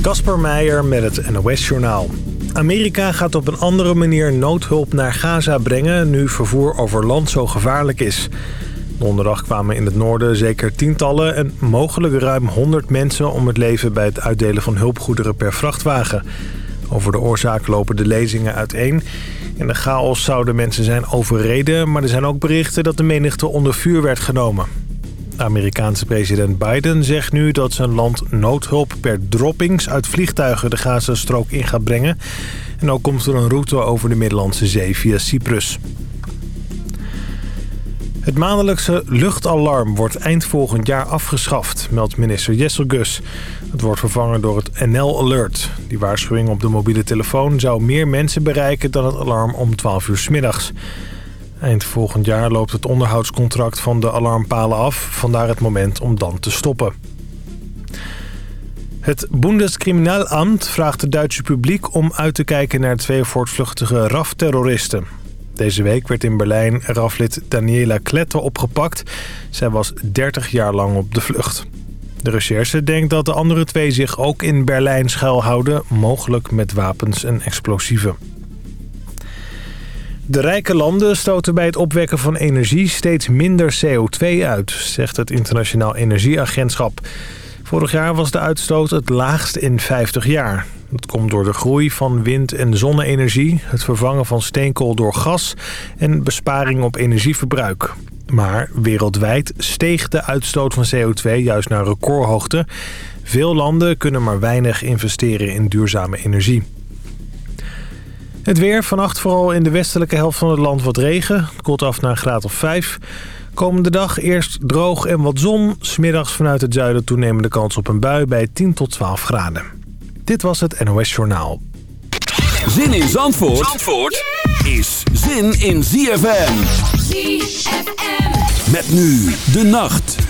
Kasper Meijer met het NOS-journaal. Amerika gaat op een andere manier noodhulp naar Gaza brengen... nu vervoer over land zo gevaarlijk is. Donderdag kwamen in het noorden zeker tientallen... en mogelijk ruim 100 mensen om het leven... bij het uitdelen van hulpgoederen per vrachtwagen. Over de oorzaak lopen de lezingen uiteen. In de chaos zouden mensen zijn overreden... maar er zijn ook berichten dat de menigte onder vuur werd genomen. Amerikaanse president Biden zegt nu dat zijn land noodhulp per droppings uit vliegtuigen de Gazastrook in gaat brengen. En ook komt er een route over de Middellandse Zee via Cyprus. Het maandelijkse luchtalarm wordt eind volgend jaar afgeschaft, meldt minister Jessel Gus. Het wordt vervangen door het NL Alert. Die waarschuwing op de mobiele telefoon zou meer mensen bereiken dan het alarm om 12 uur s middags. Eind volgend jaar loopt het onderhoudscontract van de alarmpalen af. Vandaar het moment om dan te stoppen. Het Bundeskriminalamt vraagt het Duitse publiek om uit te kijken naar twee voortvluchtige RAF-terroristen. Deze week werd in Berlijn RAF-lid Daniela Klette opgepakt. Zij was 30 jaar lang op de vlucht. De recherche denkt dat de andere twee zich ook in Berlijn schuilhouden, mogelijk met wapens en explosieven. De rijke landen stoten bij het opwekken van energie steeds minder CO2 uit, zegt het Internationaal Energieagentschap. Vorig jaar was de uitstoot het laagst in 50 jaar. Dat komt door de groei van wind- en zonne-energie, het vervangen van steenkool door gas en besparing op energieverbruik. Maar wereldwijd steeg de uitstoot van CO2 juist naar recordhoogte. Veel landen kunnen maar weinig investeren in duurzame energie. Het weer, vannacht vooral in de westelijke helft van het land wat regen. Het koelt af naar een graad of 5. Komende dag eerst droog en wat zon. Smiddags vanuit het zuiden toenemende kans op een bui bij 10 tot 12 graden. Dit was het NOS Journaal. Zin in Zandvoort, Zandvoort is zin in ZFM. ZFM. Met nu de nacht.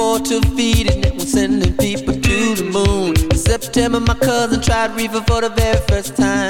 Afford to feed it. And was sending people to the moon. In September, my cousin tried reefer for the very first time.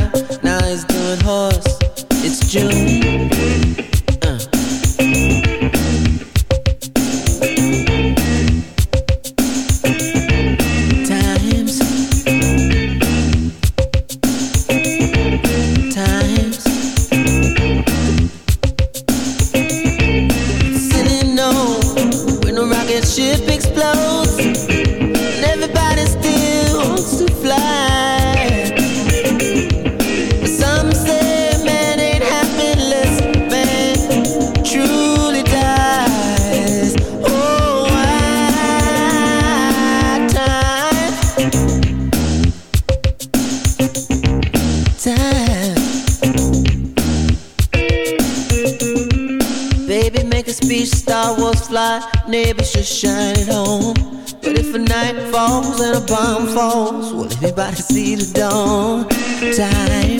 I see the dawn. Time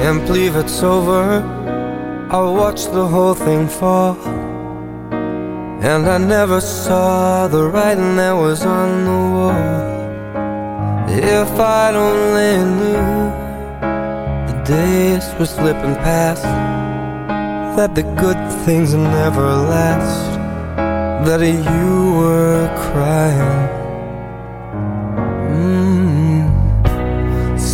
Can't believe it's over. I watched the whole thing fall. And I never saw the writing that was on the wall. If I'd only knew the days were slipping past, that the good things never last, that you were crying.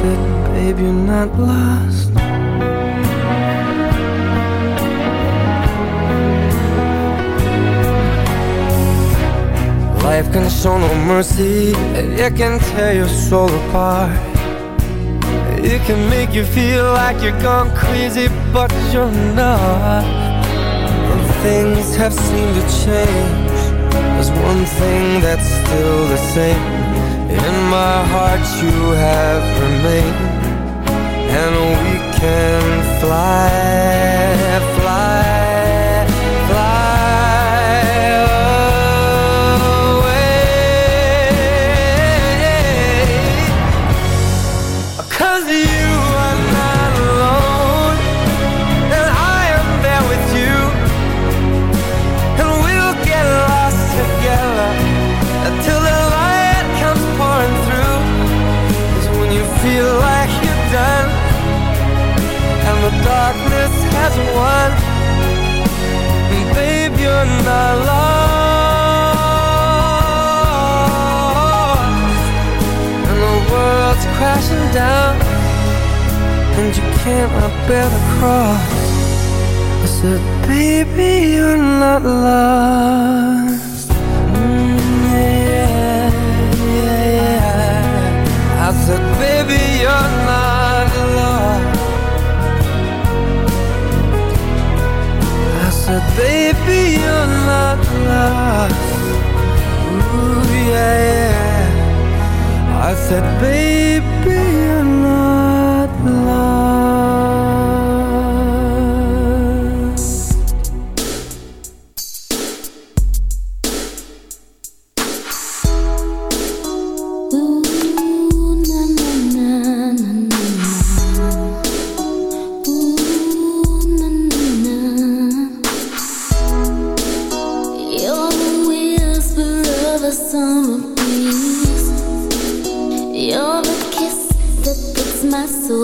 said, babe, you're not lost. Life can show no mercy, it can tear your soul apart. It can make you feel like you're gone crazy, but you're not. And things have seemed to change. One thing that's still the same. In my heart, you have remained. And we can fly, fly down, and you bear the cross. I said, baby, you're not lost. Mm. I said, baby, you're not lost. I said, baby, lost. Ooh, yeah, yeah. I said, baby,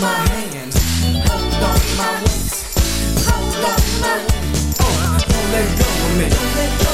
my hold on my waist, hold on my waist. Oh, don't let go of me. Don't let go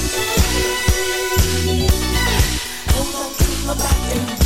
back and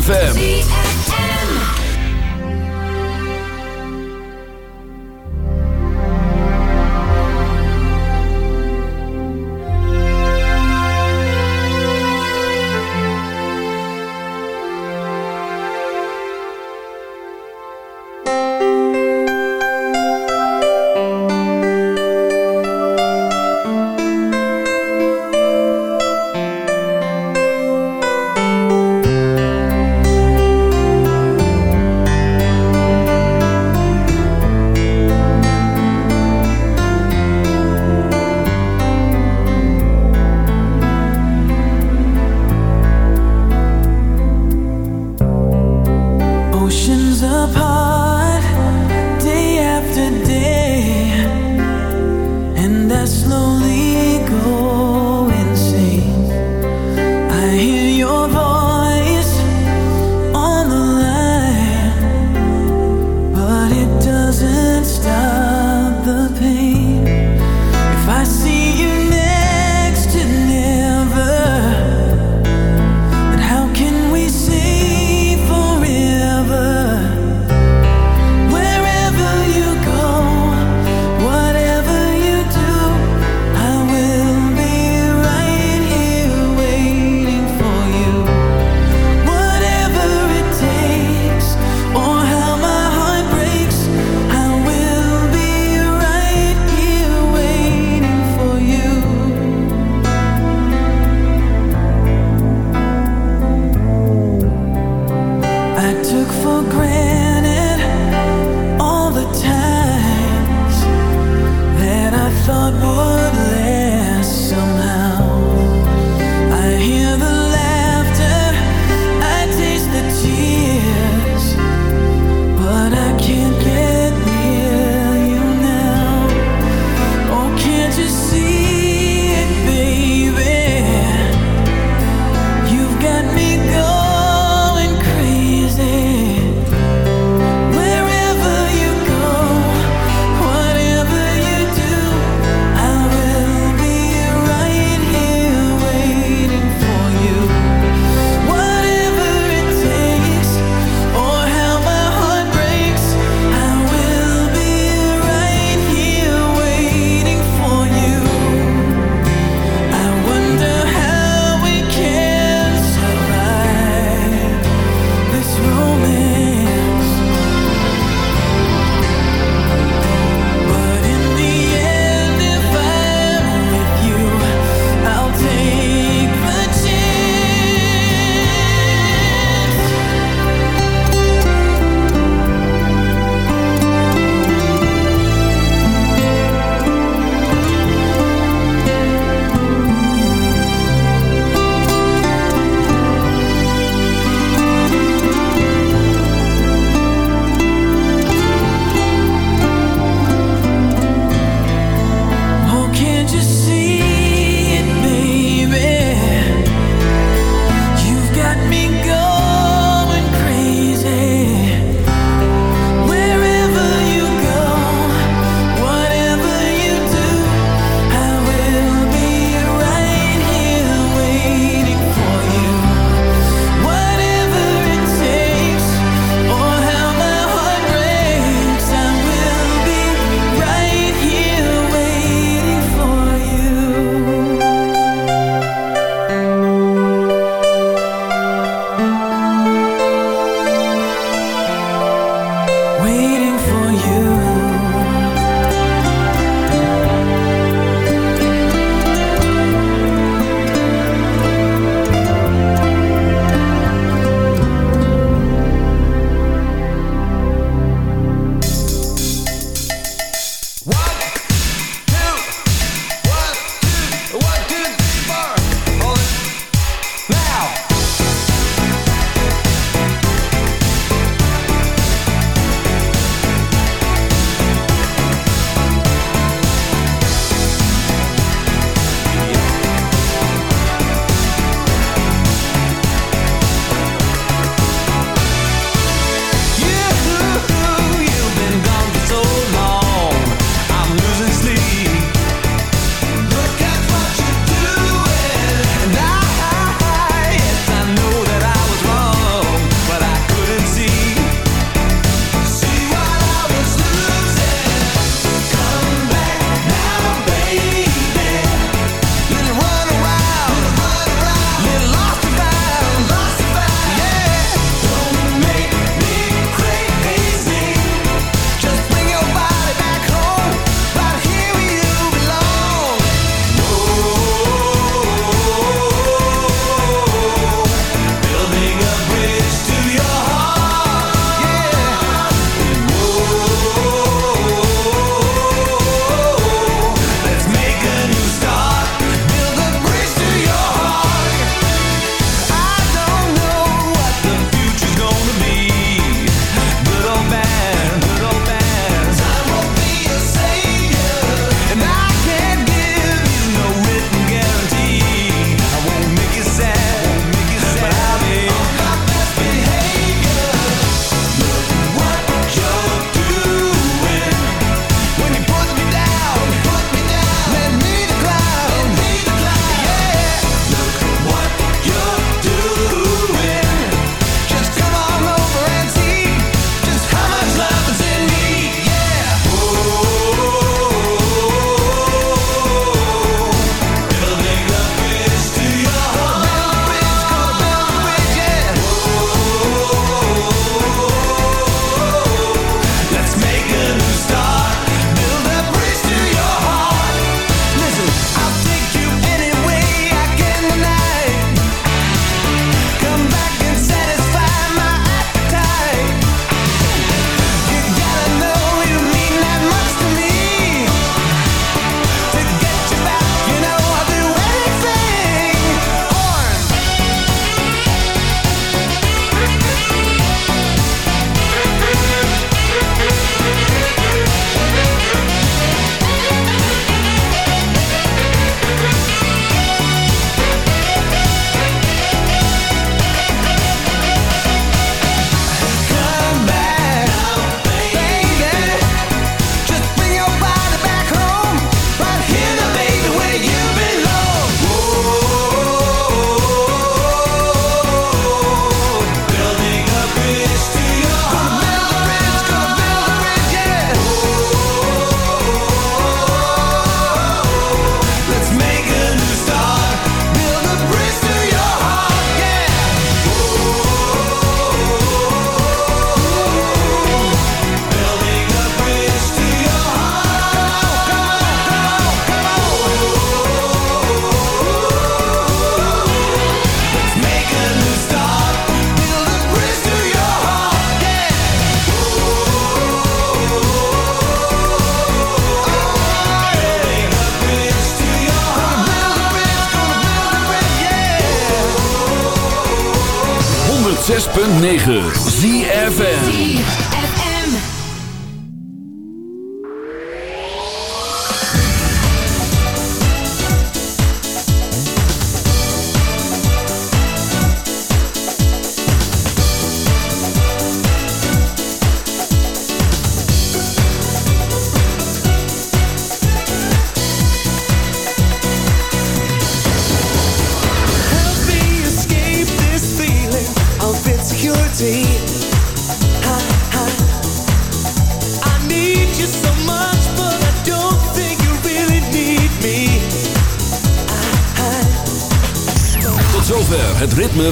ZFM.